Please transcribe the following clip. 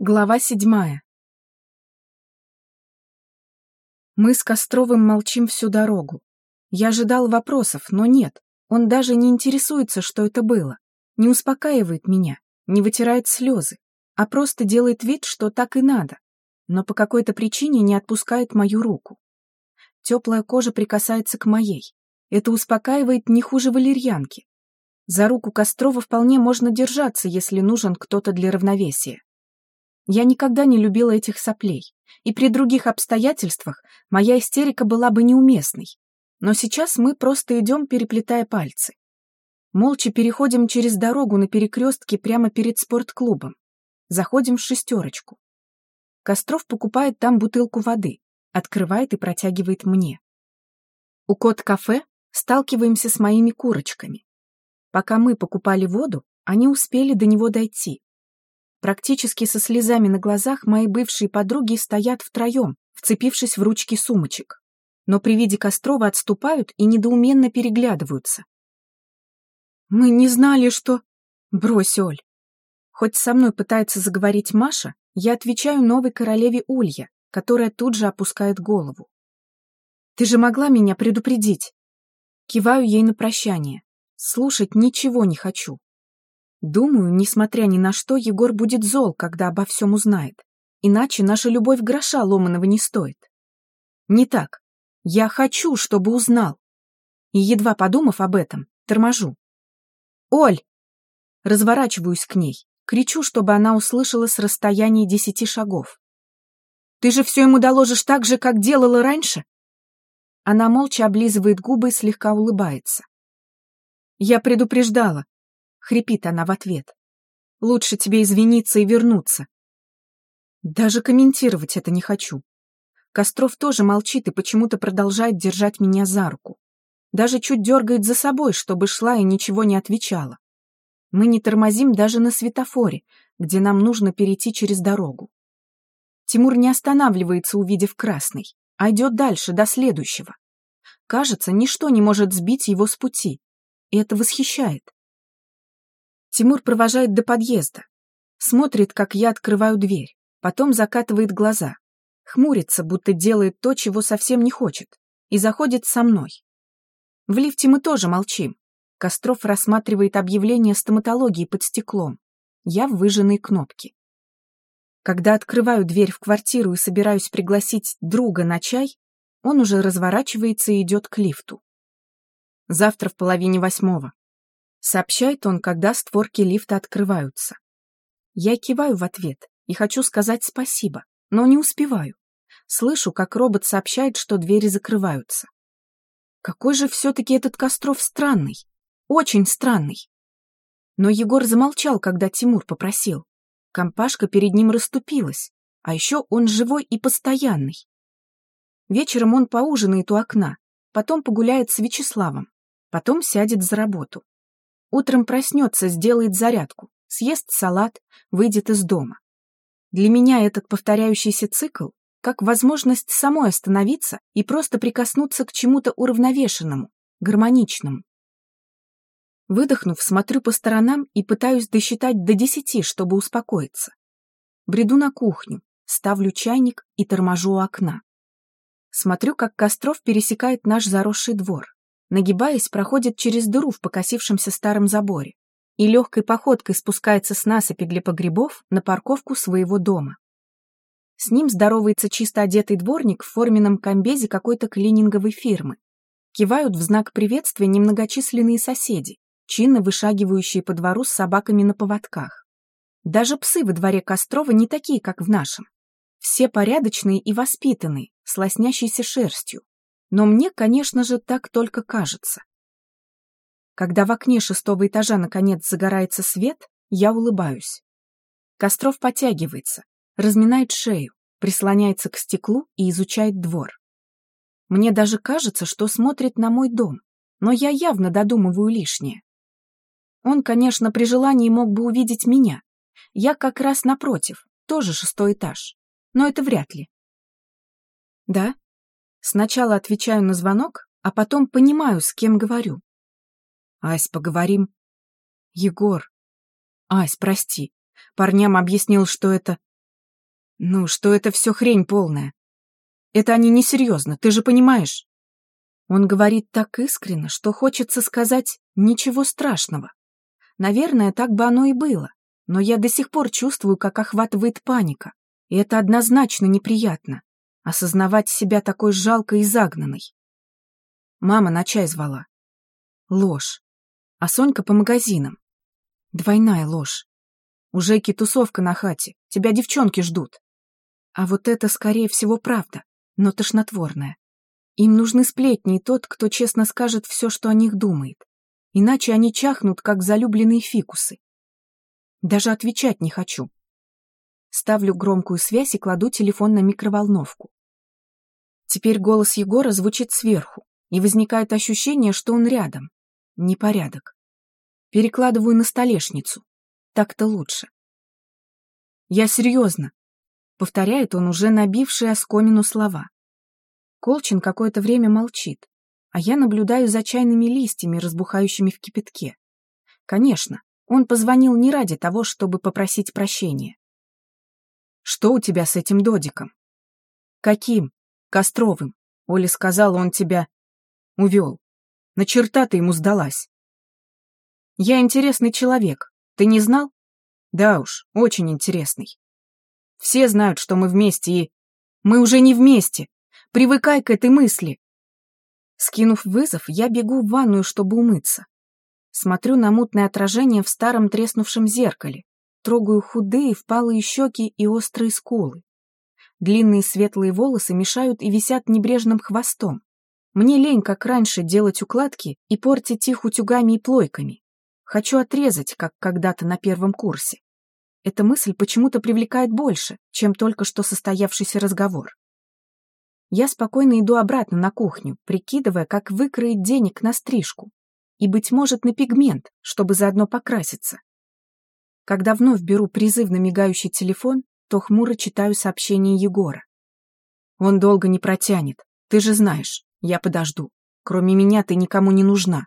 Глава седьмая. Мы с Костровым молчим всю дорогу. Я ожидал вопросов, но нет. Он даже не интересуется, что это было. Не успокаивает меня, не вытирает слезы, а просто делает вид, что так и надо. Но по какой-то причине не отпускает мою руку. Теплая кожа прикасается к моей. Это успокаивает не хуже валерьянки. За руку Кострова вполне можно держаться, если нужен кто-то для равновесия. Я никогда не любила этих соплей, и при других обстоятельствах моя истерика была бы неуместной. Но сейчас мы просто идем, переплетая пальцы. Молча переходим через дорогу на перекрестке прямо перед спортклубом. Заходим в шестерочку. Костров покупает там бутылку воды, открывает и протягивает мне. У кот-кафе сталкиваемся с моими курочками. Пока мы покупали воду, они успели до него дойти, Практически со слезами на глазах мои бывшие подруги стоят втроем, вцепившись в ручки сумочек. Но при виде Кострова отступают и недоуменно переглядываются. «Мы не знали, что...» «Брось, Оль!» Хоть со мной пытается заговорить Маша, я отвечаю новой королеве Улья, которая тут же опускает голову. «Ты же могла меня предупредить!» Киваю ей на прощание. Слушать ничего не хочу. Думаю, несмотря ни на что, Егор будет зол, когда обо всем узнает. Иначе наша любовь гроша ломаного не стоит. Не так. Я хочу, чтобы узнал. И, едва подумав об этом, торможу. «Оль!» Разворачиваюсь к ней, кричу, чтобы она услышала с расстояния десяти шагов. «Ты же все ему доложишь так же, как делала раньше?» Она молча облизывает губы и слегка улыбается. «Я предупреждала, Хрипит она в ответ. Лучше тебе извиниться и вернуться. Даже комментировать это не хочу. Костров тоже молчит и почему-то продолжает держать меня за руку. Даже чуть дергает за собой, чтобы шла и ничего не отвечала. Мы не тормозим даже на светофоре, где нам нужно перейти через дорогу. Тимур не останавливается, увидев красный, а идет дальше, до следующего. Кажется, ничто не может сбить его с пути, и это восхищает. Тимур провожает до подъезда. Смотрит, как я открываю дверь, потом закатывает глаза. Хмурится, будто делает то, чего совсем не хочет, и заходит со мной. В лифте мы тоже молчим. Костров рассматривает объявление стоматологии под стеклом. Я в выжженной кнопке. Когда открываю дверь в квартиру и собираюсь пригласить друга на чай, он уже разворачивается и идет к лифту. Завтра в половине восьмого. Сообщает он, когда створки лифта открываются. Я киваю в ответ и хочу сказать спасибо, но не успеваю. Слышу, как робот сообщает, что двери закрываются. Какой же все-таки этот Костров странный. Очень странный. Но Егор замолчал, когда Тимур попросил. Компашка перед ним расступилась, а еще он живой и постоянный. Вечером он поужинает у окна, потом погуляет с Вячеславом, потом сядет за работу. Утром проснется, сделает зарядку, съест салат, выйдет из дома. Для меня этот повторяющийся цикл как возможность самой остановиться и просто прикоснуться к чему-то уравновешенному, гармоничному. Выдохнув, смотрю по сторонам и пытаюсь досчитать до десяти, чтобы успокоиться. Бреду на кухню, ставлю чайник и торможу у окна. Смотрю, как Костров пересекает наш заросший двор нагибаясь, проходит через дыру в покосившемся старом заборе и легкой походкой спускается с насыпи для погребов на парковку своего дома. С ним здоровается чисто одетый дворник в форменном комбезе какой-то клининговой фирмы. Кивают в знак приветствия немногочисленные соседи, чинно вышагивающие по двору с собаками на поводках. Даже псы во дворе Кострова не такие, как в нашем. Все порядочные и воспитанные, с лоснящейся шерстью, но мне, конечно же, так только кажется. Когда в окне шестого этажа наконец загорается свет, я улыбаюсь. Костров потягивается, разминает шею, прислоняется к стеклу и изучает двор. Мне даже кажется, что смотрит на мой дом, но я явно додумываю лишнее. Он, конечно, при желании мог бы увидеть меня. Я как раз напротив, тоже шестой этаж. Но это вряд ли. Да, Сначала отвечаю на звонок, а потом понимаю, с кем говорю. Ась, поговорим. Егор. Ась, прости. Парням объяснил, что это... Ну, что это все хрень полная. Это они несерьезно, ты же понимаешь? Он говорит так искренно, что хочется сказать «ничего страшного». Наверное, так бы оно и было, но я до сих пор чувствую, как охватывает паника, и это однозначно неприятно — осознавать себя такой жалкой и загнанной. Мама на чай звала. Ложь. А Сонька по магазинам. Двойная ложь. У Жеки тусовка на хате, тебя девчонки ждут. А вот это, скорее всего, правда, но тошнотворная. Им нужны сплетни и тот, кто честно скажет все, что о них думает. Иначе они чахнут, как залюбленные фикусы. Даже отвечать не хочу. Ставлю громкую связь и кладу телефон на микроволновку. Теперь голос Егора звучит сверху, и возникает ощущение, что он рядом. Непорядок. Перекладываю на столешницу. Так-то лучше. «Я серьезно», — повторяет он уже набивший оскомину слова. Колчин какое-то время молчит, а я наблюдаю за чайными листьями, разбухающими в кипятке. Конечно, он позвонил не ради того, чтобы попросить прощения. «Что у тебя с этим додиком?» «Каким? Костровым. Оля сказала, он тебя увел. На черта ты ему сдалась». «Я интересный человек. Ты не знал?» «Да уж, очень интересный. Все знают, что мы вместе и... Мы уже не вместе. Привыкай к этой мысли. Скинув вызов, я бегу в ванную, чтобы умыться. Смотрю на мутное отражение в старом треснувшем зеркале. Трогаю худые, впалые щеки и острые скулы. Длинные светлые волосы мешают и висят небрежным хвостом. Мне лень, как раньше, делать укладки и портить их утюгами и плойками. Хочу отрезать, как когда-то на первом курсе. Эта мысль почему-то привлекает больше, чем только что состоявшийся разговор. Я спокойно иду обратно на кухню, прикидывая, как выкроить денег на стрижку. И, быть может, на пигмент, чтобы заодно покраситься. Когда вновь беру призывно мигающий телефон, то хмуро читаю сообщение Егора. Он долго не протянет. Ты же знаешь, я подожду. Кроме меня ты никому не нужна.